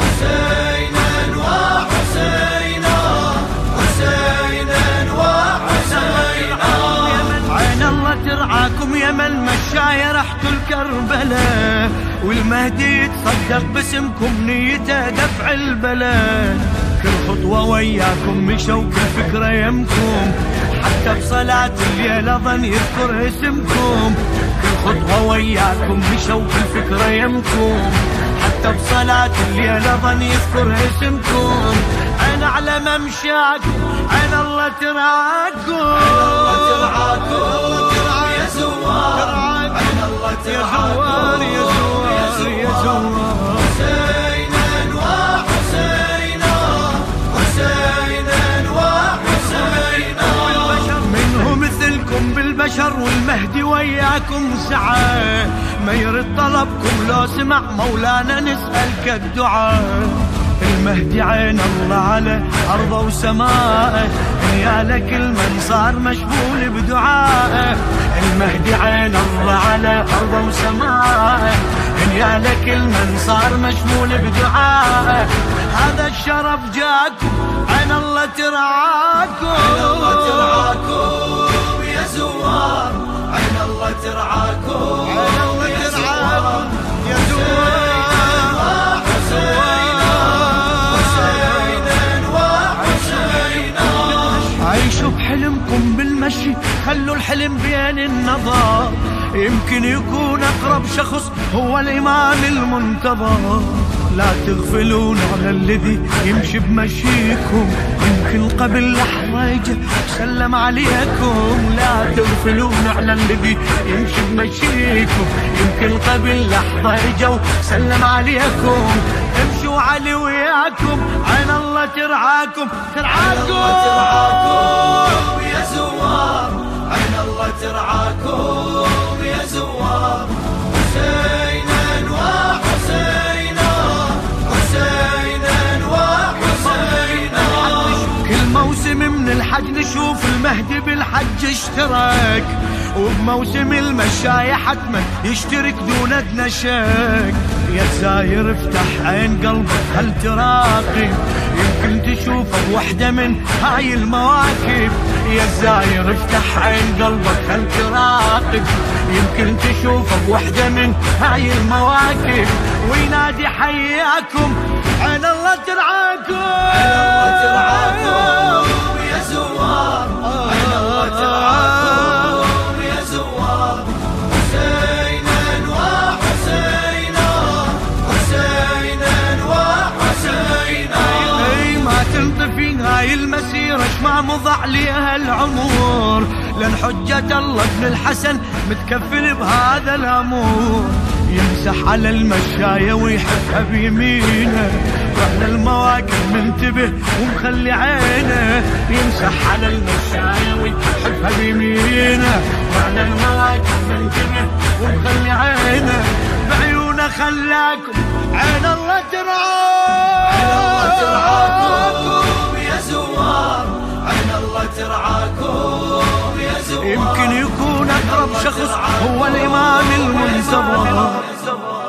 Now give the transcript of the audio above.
حسينا وحسينا حسينا وحسينا. عين الله ترعاكم والمهدي يتصدق باسمكم نيته دفع البلد كل خطوة وياكم مشوا كل فكرة يمكم حتى بصلاة الليل ظن يذكر اسمكم. كل خطوة وياكم مشوا كل فكرة يمكم. حتى بصلاة الليل ظن يذكر اسمكم. أنا على ممشاكم أنا الله تراكم بالبشر والمهدي وياكم سعى. ما يرد طلبكم لو سمع مولانا نسألك الدعاء. المهدي عين الله على أرضه وسماءه يا لك المن صار مشغول بدعائه المهدي عين الله على أرضه وسماءه يا لك المن صار مشغول بدعائه هذا الشرف جاكم عين الله ترعاكم. بالمشي خلوا الحلم بين النظر. يمكن يكون أقرب شخص هو الإمام المنتظر. لا تغفلون على الذي يمشي بمشيكم. يمكن قبل لحظة يجي سلم عليكم. لا تغفلون على الذي يمشي بمشيكم. يمكن قبل لحظة يجوا سلم عليكم. امشوا علي وياكم عين الله ترعاكم. ترعاكم! ترعاكم. الحج نشوف المهدي بالحج اشترك وبموسم المشاية حتما يشترك دون ادنى شك. يا ساير افتح عين قلبك هل تراقب؟ يمكن تشوفه بوحدة من هاي المواكب. يا زاير افتح عين قلبك هل تراقب؟ يمكن تشوفه بوحدة من هاي المواكب. وينادي حياكم عين الله ترعاكم مضى عليها العمر. لأن حجة الله ابن الحسن متكفل بهذا الأمور. يمسح على المشاية ويحبها بيمينه. وإحنا المواقف منتبه ومخلي عينه. يمسح على المشاية ويحبها بيمينه. وإحنا المواقف منتبه ومخلي عينه. بعيونه خلاكم عين الله ترعاكم العرب شخص هو الإمام المنتظر.